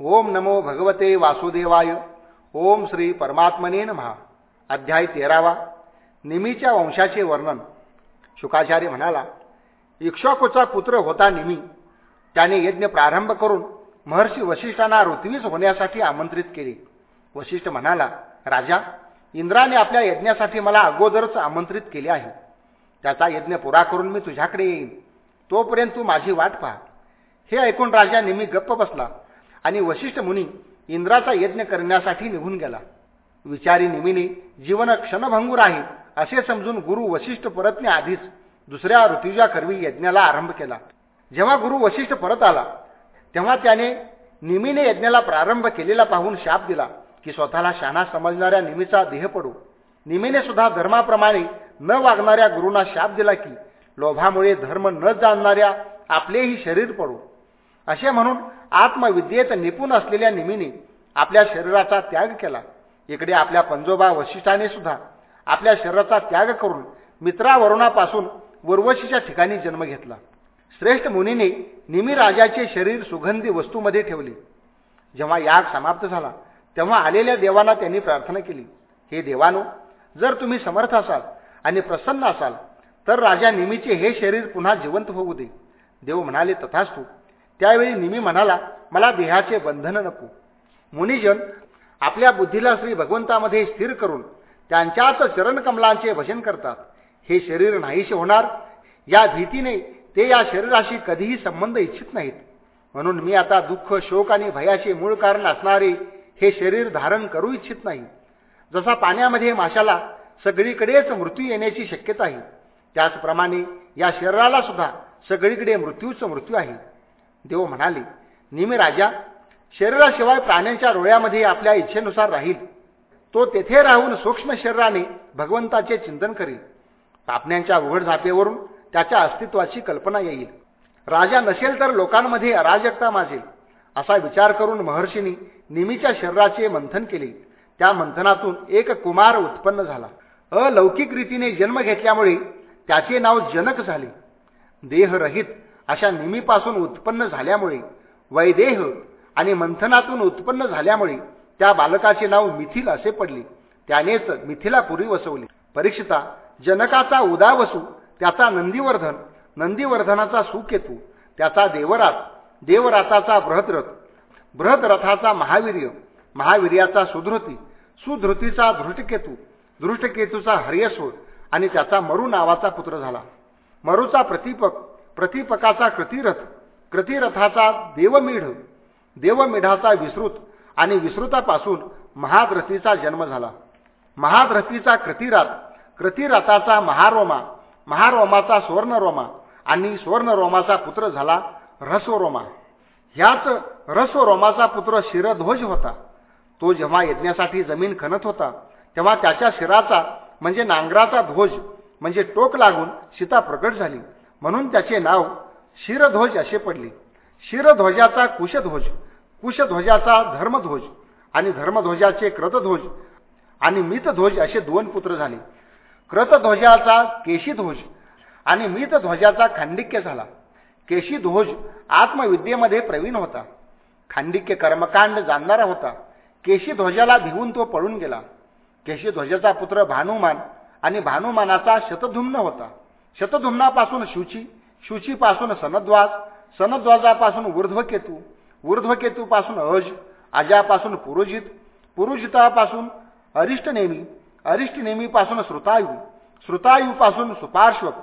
ओम नमो भगवते वासुदेवाय. ओम श्री परमात्मने महा अध्याय तेरावा. निमीच्या वंशाचे वर्णन. शुकाचार्य म्हणाला इक्ष्वाकूचा पुत्र होता निमी. त्याने यज्ञ प्रारंभ करून महर्षी वशिष्ठांना ऋत्वीज होण्यासाठी आमंत्रित केले. वशिष्ठ म्हणाला राजा इंद्राने आपल्या यज्ञासाठी मला अगोदरच आमंत्रित केले आहे. त्याचा यज्ञ पुरा करून मी तुझ्याकडे येईन. तोपर्यंत तू माझी वाट पहा. हे ऐकून राजा निमी गप्प बसला. आणि वशिष्ठ मुनी इंद्राचा यज्ञ करण्यासाठी निघून गेला. विचारी निमिनी जीवन क्षणभंगूर आहे असे समजून गुरु वशिष्ठ परतने आधीच दुसऱ्या ऋतुजाकरवी यज्ञाला आरंभ केला. जेव्हा गुरु वशिष्ठ परत आला तेव्हा त्याने निमीने यज्ञाला प्रारंभ केलेला पाहून शाप दिला की स्वतःला शाना समजणाऱ्या निमीचा देह पडू. निमीने सुद्धा धर्माप्रमाणे न वागणाऱ्या गुरुना शाप दिला की लोभामुळे धर्म न जाणणाऱ्या आपलेही शरीर पडू. असे म्हणून आत्मविद्येत निपुण असलेल्या निमीने आपल्या शरीराचा त्याग केला. इकडे आपल्या पंजोबा वशिष्ठाने सुद्धा आपल्या शरीराचा त्याग करून मित्रावरुणापासून उर्वशीच्या ठिकाणी जन्म घेतला. श्रेष्ठ मुनीने निमी राजाचे शरीर सुगंधी वस्तूमध्ये ठेवले. जेव्हा याग समाप्त झाला तेव्हा आलेल्या देवांना त्यांनी प्रार्थना केली हे देवानो जर तुम्ही समर्थ असाल आणि प्रसन्न असाल तर राजा निमीचे हे शरीर पुन्हा जिवंत होऊ दे. देव म्हणाले तथास्तू त्यावेळी निमी म्हणाला मला देहाचे बंधन नको. मुनिजन आपल्या बुद्धीला श्री भगवंतामध्ये स्थिर करून त्यांच्याच चरणकमलांचे भजन करतात. हे शरीर नाहीसे होणार. या भीतीने ते या शरीराशी कधीही संबंध इच्छित नाहीत. म्हणून मी आता दुःख शोक आणि भयाचे मूळ कारण असणारे हे शरीर धारण करू इच्छित नाही. जसा पाण्यामध्ये माशाला सगळीकडेच मृत्यू येण्याची शक्यता आहे त्याचप्रमाणे या शरीराला सुद्धा सगळीकडे मृत्यूच मृत्यू आहे. देव म्हणाले निमी राजा शरीराशिवाय प्राण्यांच्या डोळ्यामध्ये आपल्या इच्छेनुसार राहील. तो तेथे राहून सूक्ष्म शरीराने भगवंताचे चिंतन करील. पापण्यांच्या उघड झापेवरून त्याच्या अस्तित्वाची कल्पना येईल. राजा नसेल तर लोकांमध्ये अराजकता माजेल. असा विचार करून महर्षींनी निमीच्या शरीराचे मंथन केले. त्या मंथनातून एक कुमार उत्पन्न झाला. अलौकिक रीतीने जन्म घेतल्यामुळे त्याचे नाव जनक झाले. देहरहित अशा निमीपासून उत्पन्न झाल्यामुळे वैदेह आणि मंथनातून उत्पन्न झाल्यामुळे त्या बालकाचे नाव मिथिल असे पडले. त्यानेच मिथिलापुरी वसवले. परीक्षिता जनकाचा उदावसू त्याचा नंदीवर्धन नंदीवर्धनाचा सुकेतू त्याचा देवरात देवराताचा बृहद्रथ बृहद्रथाचा महावीर्य महावीर्याचा सुधृती सुधृतीचा धृष्टकेतू धृष्टकेतूचा हर्यस्व आणि त्याचा मरू नावाचा पुत्र झाला. मरूचा प्रतिपक प्रतिपकाचा कृतिरथ कृतिरथाचा देवमीढ देवमीढाचा विसृत आणि विसृतापासून महाद्रथीचा जन्म झाला. महाद्रथीचा कृतिरात कृतिरथाचा महारोमा महारोमाचा सुवर्णरोमा आणि सुवर्णरोमाचा पुत्र झाला रसोरोमा ह्याच रसोरोमाचा पुत्र शिरध्वज होता. तो जेव्हा यज्ञासाठी जमीन खणत होता तेव्हा त्याच्या शिराचा म्हणजे नांगराचा ध्वज म्हणजे टोक लागून सीता प्रकट झाली. म्हणून त्याचे नाव शिरध्वज असे पडले. शिरध्वजाचा कुशध्वज कुशध्वजाचा धर्मध्वज आणि धर्मध्वजाचे क्रतध्वज आणि मितध्वज असे दोन पुत्र झाले. क्रतध्वजाचा केशीध्वज आणि मितध्वजाचा खांडिक्य झाला. केशीध्वज आत्मविद्येमध्ये प्रवीण होता. खांडिक्य कर्मकांड जाणणारा होता. केशीध्वजाला भिवून तो पळून गेला. केशीध्वजाचा पुत्र भानुमान आणि भानुमानाचा शतधुम्न होता. शतधुम्नापासून शुची शुचीपासून सनद्वाज सनद्वाजापासून ऊर्ध्वकेतू ऊर्ध्वकेतूपासून अज अजापासून पुरोजित पुरोजितापासून अरिष्टनेमी अरिष्टनेमीपासून श्रुतायू श्रुतायूपासून सुपार्श्वक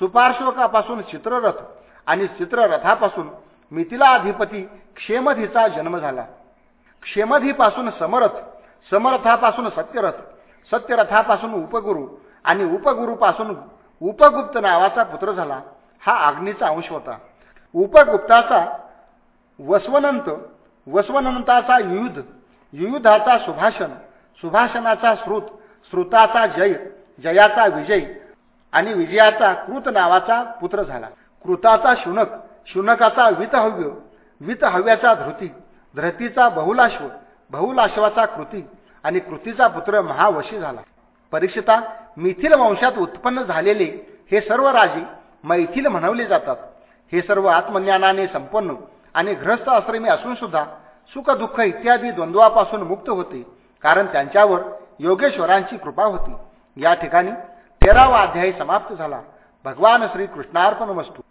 सुपार्श्वकापासून चित्ररथ आणि चित्ररथापासून मिथिलाधिपती क्षेमधीचा जन्म झाला. क्षेमधीपासून समरथ समरथापासून सत्यरथ सत्यरथापासून उपगुरु आणि उपगुरूपासून उपगुप्त नावाचा पुत्र झाला. हा अग्नीचा अंश होता. उपगुप्ताचा वस्वनंत वस्वनंताचा युयुध युयुधाचा सुभाषण सुभाषणाचा श्रुत श्रुताचा जय जयाचा विजय आणि विजयाचा कृत नावाचा पुत्र झाला. कृताचा शुनक शुनकाचा वितहव्य वितहव्याचा धृती धृतीचा बहुलाश्व बहुलाश्वाचा कृती आणि कृतीचा पुत्र महावशी झाला. परीक्षिता मिथिल वंशात उत्पन्न झालेले हे सर्व राजे मैथिल म्हणवले जातात. हे सर्व आत्मज्ञानाने संपन्न आणि ग्रस्त आश्रमी असून सुद्धा सुखदुःख इत्यादी द्वंद्वापासून मुक्त होते. कारण त्यांच्यावर योगेश्वरांची कृपा होती. या ठिकाणी तेरावा अध्यायी समाप्त झाला. भगवान श्री कृष्णार्पण वस्तू